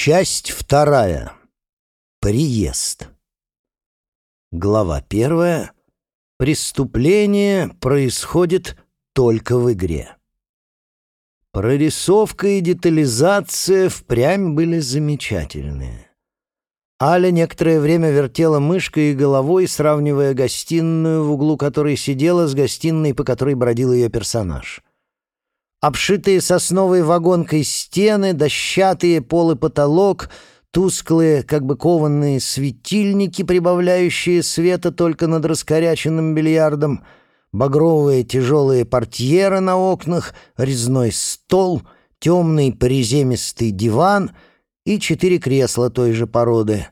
Часть вторая. Приезд. Глава первая. Преступление происходит только в игре. Прорисовка и детализация впрямь были замечательные. Аля некоторое время вертела мышкой и головой, сравнивая гостиную, в углу которой сидела, с гостиной, по которой бродил ее персонаж. Обшитые сосновой вагонкой стены, дощатые пол и потолок, тусклые, как бы кованные светильники, прибавляющие света только над раскоряченным бильярдом, багровые тяжелые портьеры на окнах, резной стол, темный приземистый диван и четыре кресла той же породы.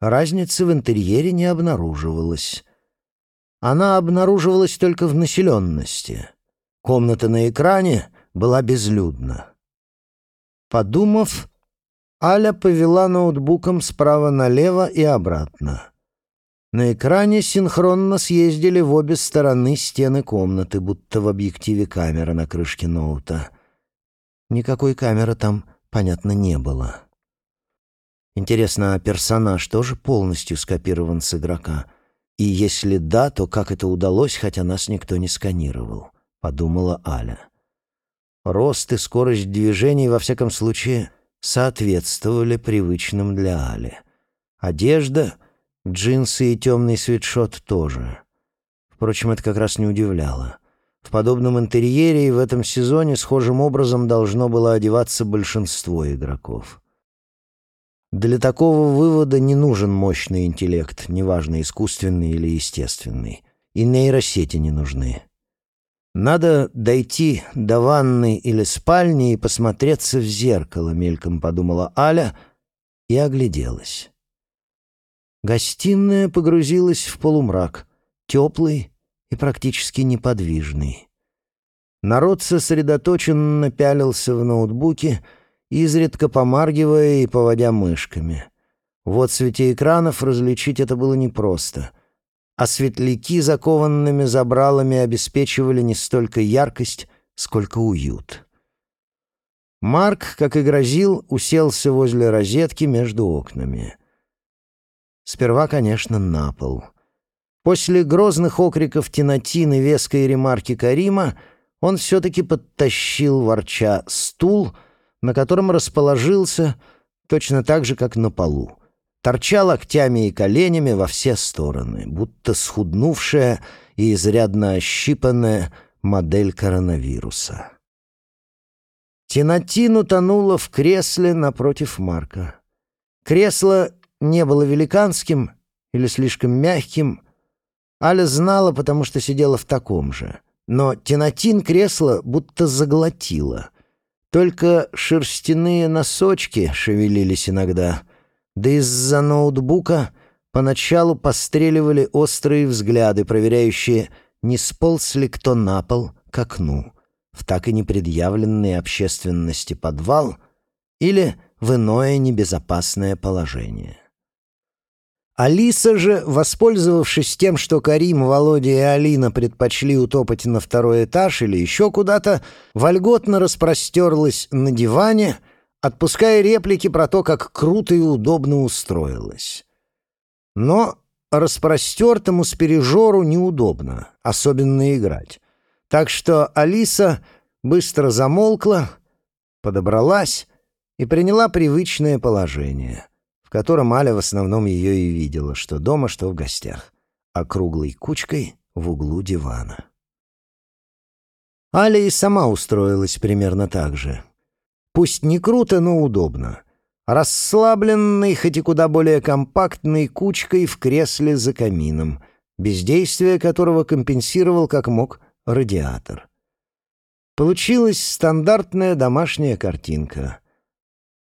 Разницы в интерьере не обнаруживалось. Она обнаруживалась только в населенности — Комната на экране была безлюдна. Подумав, Аля повела ноутбуком справа налево и обратно. На экране синхронно съездили в обе стороны стены комнаты, будто в объективе камеры на крышке ноута. Никакой камеры там, понятно, не было. Интересно, а персонаж тоже полностью скопирован с игрока? И если да, то как это удалось, хотя нас никто не сканировал? — подумала Аля. Рост и скорость движений, во всяком случае, соответствовали привычным для Али. Одежда, джинсы и темный свитшот тоже. Впрочем, это как раз не удивляло. В подобном интерьере и в этом сезоне схожим образом должно было одеваться большинство игроков. Для такого вывода не нужен мощный интеллект, неважно, искусственный или естественный. И нейросети не нужны. «Надо дойти до ванной или спальни и посмотреться в зеркало», — мельком подумала Аля и огляделась. Гостиная погрузилась в полумрак, теплый и практически неподвижный. Народ сосредоточенно пялился в ноутбуке, изредка помаргивая и поводя мышками. В отсвете экранов различить это было непросто — а светляки закованными забралами обеспечивали не столько яркость, сколько уют. Марк, как и грозил, уселся возле розетки между окнами. Сперва, конечно, на пол. После грозных окриков Тинатины, веской ремарки Карима он все-таки подтащил ворча стул, на котором расположился точно так же, как на полу торча локтями и коленями во все стороны, будто схуднувшая и изрядно ощипанная модель коронавируса. Тинатин утонула в кресле напротив Марка. Кресло не было великанским или слишком мягким. Аля знала, потому что сидела в таком же. Но Тинатин кресло будто заглотила. Только шерстяные носочки шевелились иногда — да из-за ноутбука поначалу постреливали острые взгляды, проверяющие, не сполз ли кто на пол к окну, в так и непредъявленной общественности подвал или в иное небезопасное положение. Алиса же, воспользовавшись тем, что Карим, Володя и Алина предпочли утопать на второй этаж или еще куда-то, вольготно распростерлась на диване — отпуская реплики про то, как круто и удобно устроилась. Но распростертому спережору неудобно, особенно играть. Так что Алиса быстро замолкла, подобралась и приняла привычное положение, в котором Аля в основном ее и видела, что дома, что в гостях, округлой кучкой в углу дивана. Аля и сама устроилась примерно так же — Пусть не круто, но удобно. Расслабленный, хоть и куда более компактной кучкой в кресле за камином, бездействие которого компенсировал как мог радиатор. Получилась стандартная домашняя картинка.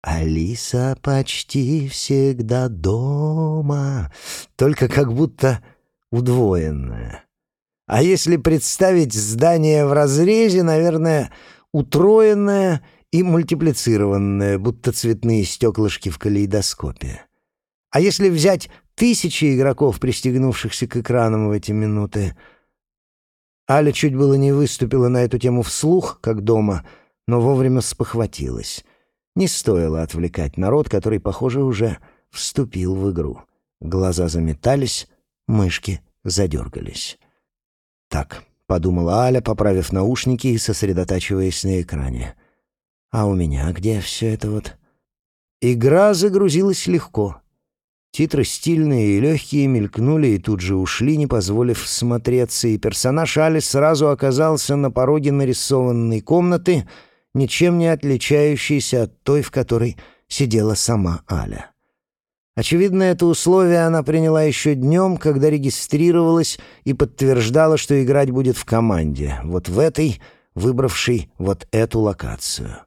«Алиса почти всегда дома», только как будто удвоенная. А если представить здание в разрезе, наверное, утроенное — и мультиплицированное, будто цветные стеклышки в калейдоскопе. А если взять тысячи игроков, пристегнувшихся к экранам в эти минуты... Аля чуть было не выступила на эту тему вслух, как дома, но вовремя спохватилась. Не стоило отвлекать народ, который, похоже, уже вступил в игру. Глаза заметались, мышки задергались. «Так», — подумала Аля, поправив наушники и сосредотачиваясь на экране. «А у меня где все это вот?» Игра загрузилась легко. Титры стильные и легкие мелькнули и тут же ушли, не позволив смотреться, и персонаж Али сразу оказался на пороге нарисованной комнаты, ничем не отличающейся от той, в которой сидела сама Аля. Очевидно, это условие она приняла еще днем, когда регистрировалась и подтверждала, что играть будет в команде, вот в этой, выбравшей вот эту локацию.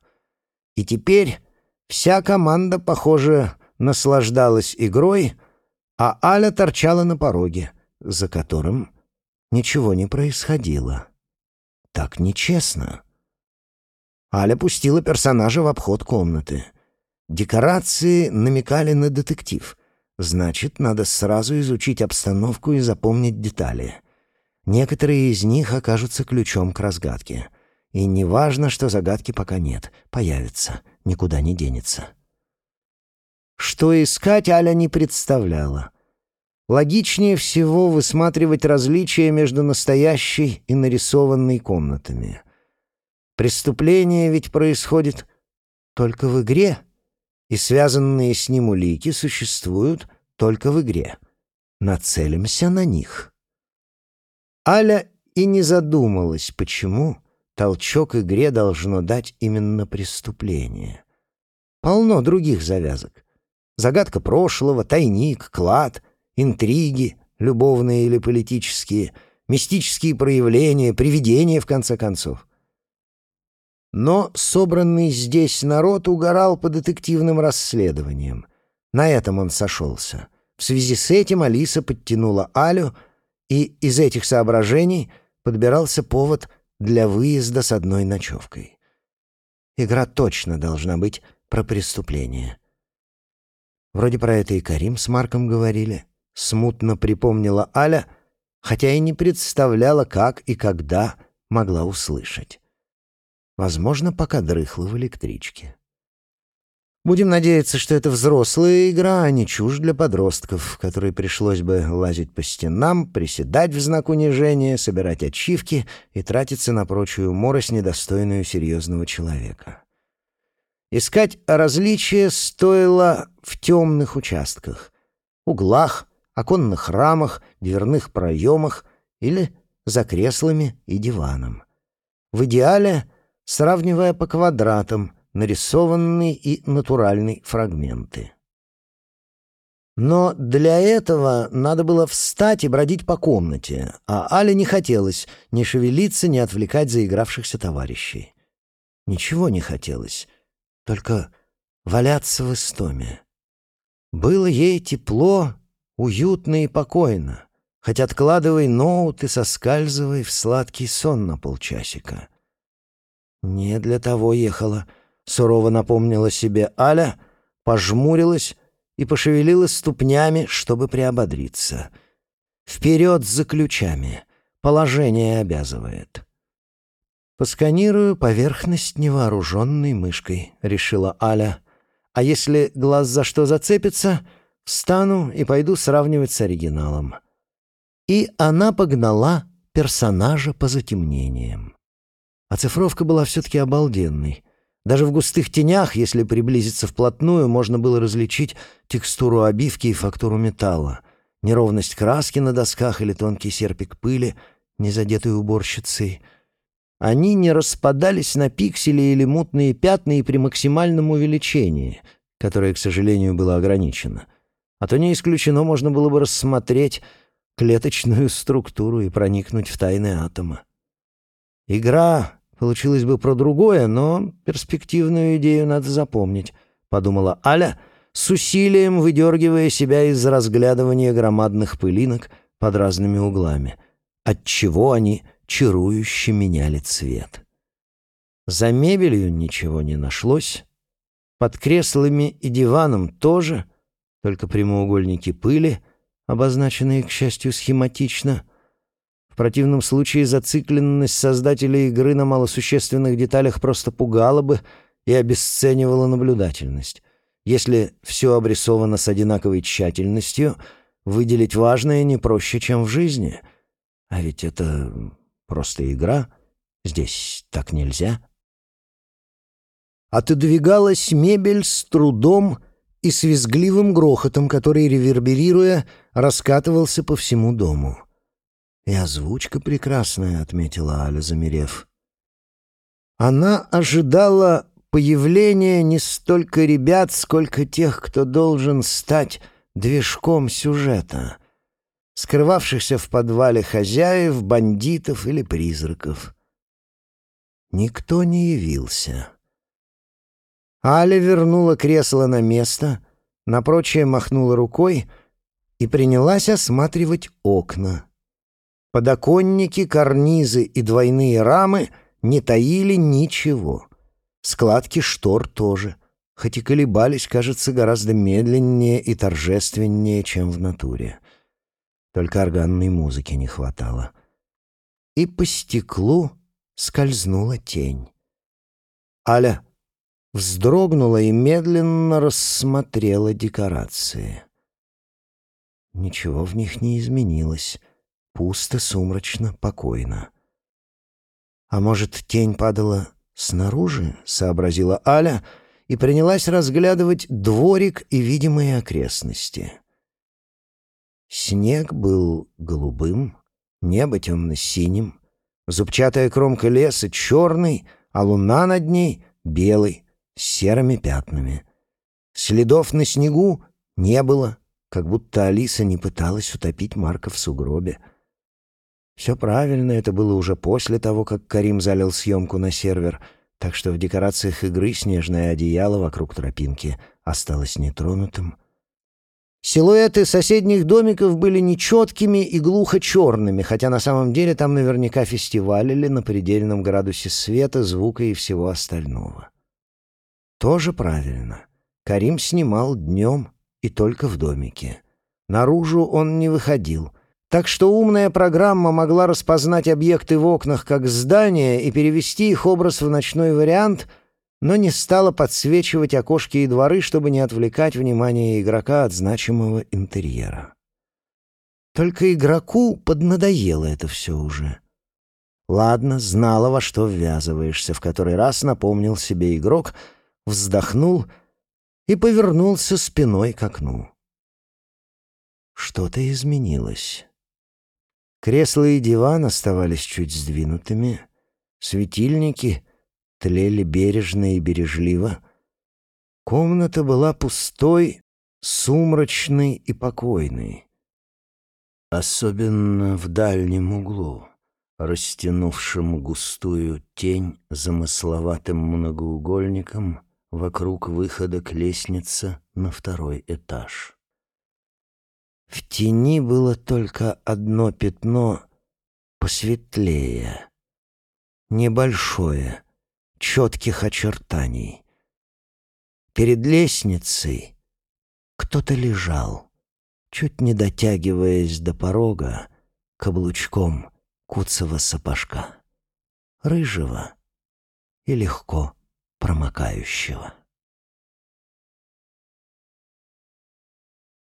И теперь вся команда, похоже, наслаждалась игрой, а Аля торчала на пороге, за которым ничего не происходило. Так нечестно. Аля пустила персонажа в обход комнаты — Декорации намекали на детектив. Значит, надо сразу изучить обстановку и запомнить детали. Некоторые из них окажутся ключом к разгадке. И не важно, что загадки пока нет. Появится, никуда не денется. Что искать, Аля не представляла. Логичнее всего высматривать различия между настоящей и нарисованной комнатами. Преступление ведь происходит только в игре — и связанные с ним улики существуют только в игре. Нацелимся на них. Аля и не задумалась, почему толчок игре должно дать именно преступление. Полно других завязок. Загадка прошлого, тайник, клад, интриги, любовные или политические, мистические проявления, привидения, в конце концов. Но собранный здесь народ угорал по детективным расследованиям. На этом он сошелся. В связи с этим Алиса подтянула Алю, и из этих соображений подбирался повод для выезда с одной ночевкой. Игра точно должна быть про преступление. Вроде про это и Карим с Марком говорили. Смутно припомнила Аля, хотя и не представляла, как и когда могла услышать. Возможно, пока дрыхла в электричке. Будем надеяться, что это взрослая игра, а не чушь для подростков, которой пришлось бы лазить по стенам, приседать в знак унижения, собирать ачивки и тратиться на прочую морось, недостойную серьезного человека. Искать различия стоило в темных участках, углах, оконных рамах, дверных проемах или за креслами и диваном. В идеале — сравнивая по квадратам нарисованные и натуральные фрагменты. Но для этого надо было встать и бродить по комнате, а Але не хотелось ни шевелиться, ни отвлекать заигравшихся товарищей. Ничего не хотелось, только валяться в истоме. Было ей тепло, уютно и покойно, хоть откладывай ноут и соскальзывай в сладкий сон на полчасика. «Не для того ехала», — сурово напомнила себе Аля, пожмурилась и пошевелила ступнями, чтобы приободриться. «Вперед за ключами! Положение обязывает». «Посканирую поверхность невооруженной мышкой», — решила Аля. «А если глаз за что зацепится, встану и пойду сравнивать с оригиналом». И она погнала персонажа по затемнениям. Оцифровка была все-таки обалденной. Даже в густых тенях, если приблизиться вплотную, можно было различить текстуру обивки и фактуру металла, неровность краски на досках или тонкий серпик пыли, не задетый уборщицей. Они не распадались на пиксели или мутные пятна и при максимальном увеличении, которое, к сожалению, было ограничено. А то не исключено можно было бы рассмотреть клеточную структуру и проникнуть в тайны атома. Игра Получилось бы про другое, но перспективную идею надо запомнить, подумала Аля, с усилием выдергивая себя из разглядывания громадных пылинок под разными углами, отчего они чарующе меняли цвет. За мебелью ничего не нашлось, под креслами и диваном тоже, только прямоугольники пыли, обозначенные, к счастью, схематично — противном случае зацикленность создателей игры на малосущественных деталях просто пугала бы и обесценивала наблюдательность. Если все обрисовано с одинаковой тщательностью, выделить важное не проще, чем в жизни. А ведь это просто игра. Здесь так нельзя. Отодвигалась мебель с трудом и с визгливым грохотом, который, реверберируя, раскатывался по всему дому. «И озвучка прекрасная», — отметила Аля, замерев. Она ожидала появления не столько ребят, сколько тех, кто должен стать движком сюжета, скрывавшихся в подвале хозяев, бандитов или призраков. Никто не явился. Аля вернула кресло на место, на прочее махнула рукой и принялась осматривать окна. Подоконники, карнизы и двойные рамы не таили ничего. Складки штор тоже, хоть и колебались, кажется, гораздо медленнее и торжественнее, чем в натуре. Только органной музыки не хватало. И по стеклу скользнула тень. Аля вздрогнула и медленно рассмотрела декорации. Ничего в них не изменилось. Пусто, сумрачно, покойно. «А может, тень падала снаружи?» — сообразила Аля и принялась разглядывать дворик и видимые окрестности. Снег был голубым, небо темно-синим, зубчатая кромка леса черный, а луна над ней — белый, с серыми пятнами. Следов на снегу не было, как будто Алиса не пыталась утопить Марка в сугробе — все правильно, это было уже после того, как Карим залил съемку на сервер, так что в декорациях игры снежное одеяло вокруг тропинки осталось нетронутым. Силуэты соседних домиков были нечеткими и глухо черными, хотя на самом деле там наверняка фестивалили на предельном градусе света, звука и всего остального. Тоже правильно. Карим снимал днем и только в домике. Наружу он не выходил — так что умная программа могла распознать объекты в окнах как здания и перевести их образ в ночной вариант, но не стала подсвечивать окошки и дворы, чтобы не отвлекать внимание игрока от значимого интерьера. Только игроку поднадоело это все уже. Ладно, знала, во что ввязываешься, в который раз напомнил себе игрок, вздохнул и повернулся спиной к окну. Что-то изменилось. Кресла и диван оставались чуть сдвинутыми, светильники тлели бережно и бережливо. Комната была пустой, сумрачной и покойной. Особенно в дальнем углу, растянувшем густую тень замысловатым многоугольником вокруг выхода к лестнице на второй этаж. В тени было только одно пятно посветлее, небольшое, четких очертаний. Перед лестницей кто-то лежал, чуть не дотягиваясь до порога каблучком куцого сапожка, рыжего и легко промокающего.